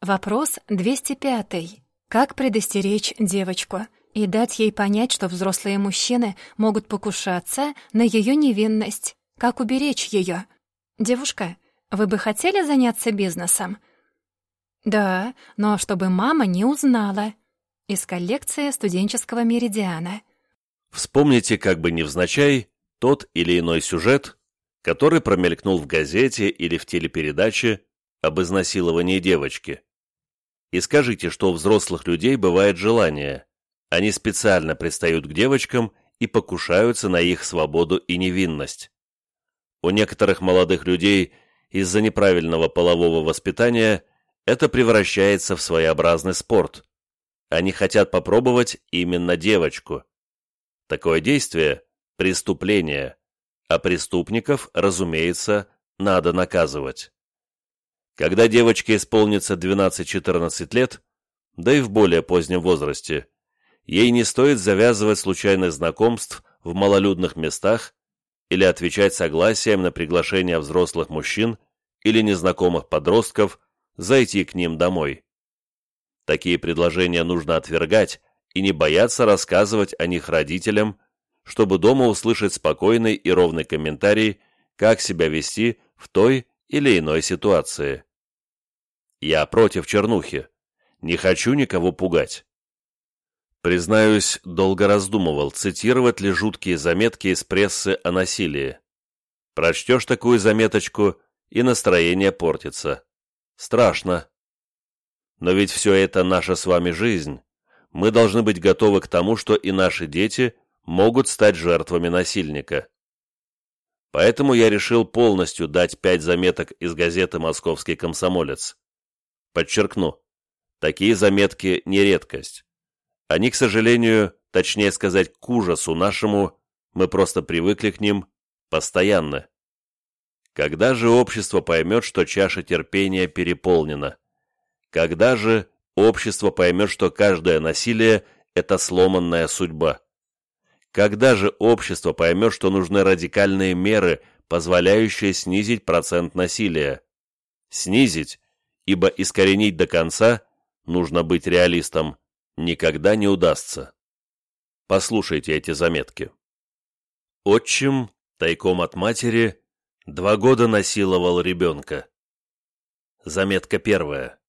Вопрос 205. Как предостеречь девочку и дать ей понять, что взрослые мужчины могут покушаться на ее невинность? Как уберечь ее? Девушка, вы бы хотели заняться бизнесом? Да, но чтобы мама не узнала. Из коллекции студенческого меридиана. Вспомните как бы невзначай тот или иной сюжет, который промелькнул в газете или в телепередаче об изнасиловании девочки. И скажите, что у взрослых людей бывает желание. Они специально пристают к девочкам и покушаются на их свободу и невинность. У некоторых молодых людей из-за неправильного полового воспитания это превращается в своеобразный спорт. Они хотят попробовать именно девочку. Такое действие – преступление, а преступников, разумеется, надо наказывать. Когда девочке исполнится 12-14 лет, да и в более позднем возрасте, ей не стоит завязывать случайных знакомств в малолюдных местах или отвечать согласием на приглашение взрослых мужчин или незнакомых подростков зайти к ним домой. Такие предложения нужно отвергать и не бояться рассказывать о них родителям, чтобы дома услышать спокойный и ровный комментарий, как себя вести в той или иной ситуации. Я против чернухи. Не хочу никого пугать. Признаюсь, долго раздумывал, цитировать ли жуткие заметки из прессы о насилии. Прочтешь такую заметочку, и настроение портится. Страшно. Но ведь все это наша с вами жизнь. Мы должны быть готовы к тому, что и наши дети могут стать жертвами насильника. Поэтому я решил полностью дать пять заметок из газеты «Московский комсомолец». Подчеркну, такие заметки не редкость. Они, к сожалению, точнее сказать, к ужасу нашему, мы просто привыкли к ним постоянно. Когда же общество поймет, что чаша терпения переполнена? Когда же общество поймет, что каждое насилие – это сломанная судьба? Когда же общество поймет, что нужны радикальные меры, позволяющие снизить процент насилия? Снизить, ибо искоренить до конца, нужно быть реалистом, никогда не удастся. Послушайте эти заметки. Отчим, тайком от матери, два года насиловал ребенка. Заметка первая.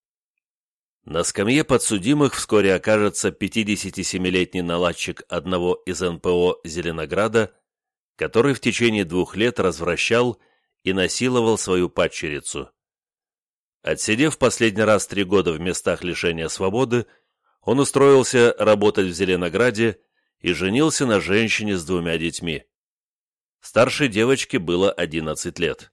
На скамье подсудимых вскоре окажется 57-летний наладчик одного из НПО Зеленограда, который в течение двух лет развращал и насиловал свою падчерицу. Отсидев последний раз три года в местах лишения свободы, он устроился работать в Зеленограде и женился на женщине с двумя детьми. Старшей девочке было 11 лет.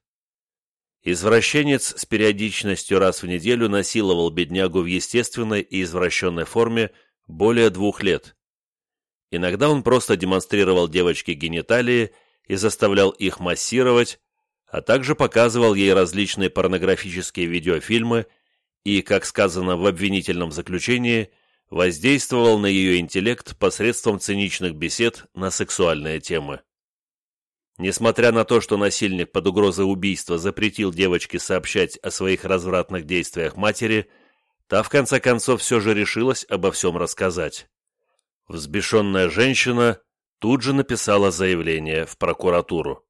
Извращенец с периодичностью раз в неделю насиловал беднягу в естественной и извращенной форме более двух лет. Иногда он просто демонстрировал девочке гениталии и заставлял их массировать, а также показывал ей различные порнографические видеофильмы и, как сказано в обвинительном заключении, воздействовал на ее интеллект посредством циничных бесед на сексуальные темы. Несмотря на то, что насильник под угрозой убийства запретил девочке сообщать о своих развратных действиях матери, та в конце концов все же решилась обо всем рассказать. Взбешенная женщина тут же написала заявление в прокуратуру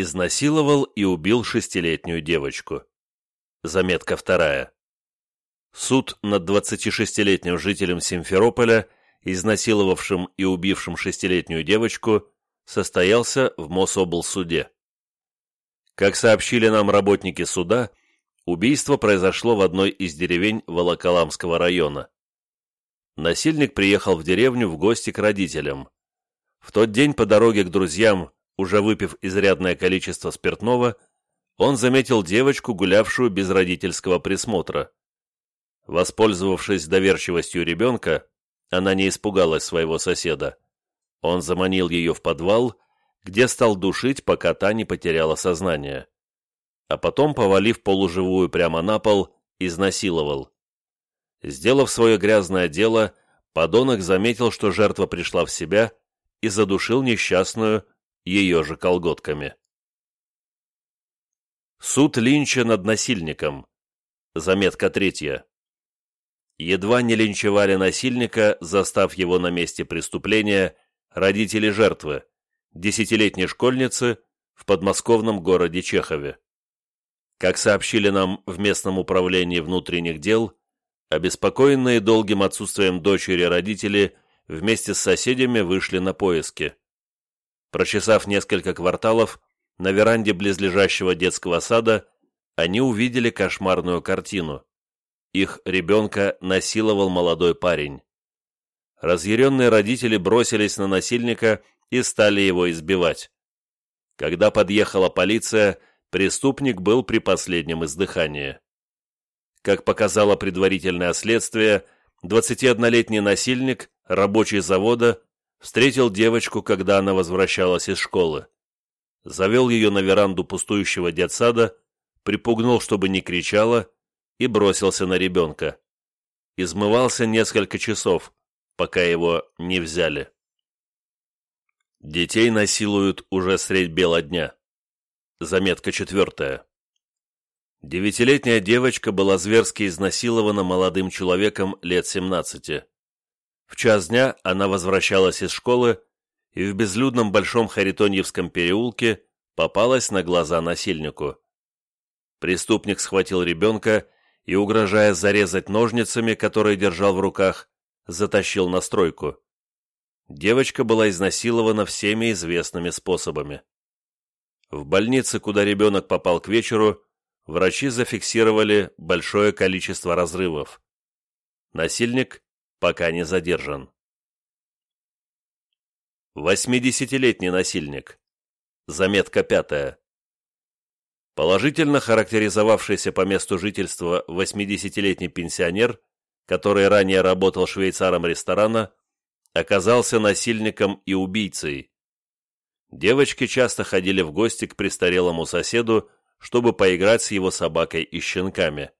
изнасиловал и убил шестилетнюю девочку. Заметка вторая. Суд над 26-летним жителем Симферополя, изнасиловавшим и убившим шестилетнюю девочку, состоялся в Мособлсуде. Как сообщили нам работники суда, убийство произошло в одной из деревень Волоколамского района. Насильник приехал в деревню в гости к родителям. В тот день по дороге к друзьям уже выпив изрядное количество спиртного, он заметил девочку, гулявшую без родительского присмотра. Воспользовавшись доверчивостью ребенка, она не испугалась своего соседа. Он заманил ее в подвал, где стал душить, пока та не потеряла сознание. А потом, повалив полуживую прямо на пол, изнасиловал. Сделав свое грязное дело, подонок заметил, что жертва пришла в себя и задушил несчастную, ее же колготками. Суд Линча над насильником. Заметка третья. Едва не линчевали насильника, застав его на месте преступления, родители жертвы, десятилетней школьницы в подмосковном городе Чехове. Как сообщили нам в местном управлении внутренних дел, обеспокоенные долгим отсутствием дочери родители вместе с соседями вышли на поиски. Прочесав несколько кварталов, на веранде близлежащего детского сада они увидели кошмарную картину. Их ребенка насиловал молодой парень. Разъяренные родители бросились на насильника и стали его избивать. Когда подъехала полиция, преступник был при последнем издыхании. Как показало предварительное следствие, 21-летний насильник, рабочий завода, встретил девочку, когда она возвращалась из школы. Завел ее на веранду пустующего детсада, припугнул, чтобы не кричала, и бросился на ребенка. Измывался несколько часов, пока его не взяли. Детей насилуют уже средь бела дня. Заметка четвертая. Девятилетняя девочка была зверски изнасилована молодым человеком лет 17. В час дня она возвращалась из школы и в безлюдном Большом Харитоньевском переулке попалась на глаза насильнику. Преступник схватил ребенка и, угрожая зарезать ножницами, которые держал в руках, затащил на стройку. Девочка была изнасилована всеми известными способами. В больнице, куда ребенок попал к вечеру, врачи зафиксировали большое количество разрывов. Насильник пока не задержан. 80-летний насильник. Заметка пятая. Положительно характеризовавшийся по месту жительства 80-летний пенсионер, который ранее работал швейцаром ресторана, оказался насильником и убийцей. Девочки часто ходили в гости к престарелому соседу, чтобы поиграть с его собакой и щенками.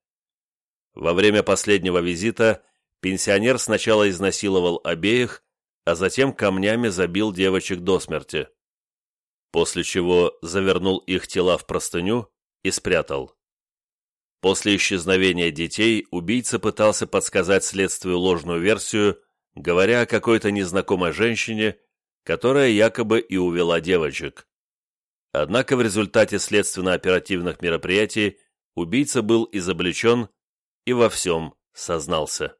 Во время последнего визита пенсионер сначала изнасиловал обеих, а затем камнями забил девочек до смерти после чего завернул их тела в простыню и спрятал. После исчезновения детей убийца пытался подсказать следствию ложную версию, говоря о какой-то незнакомой женщине, которая якобы и увела девочек. Однако в результате следственно-оперативных мероприятий убийца был изобличен и во всем сознался.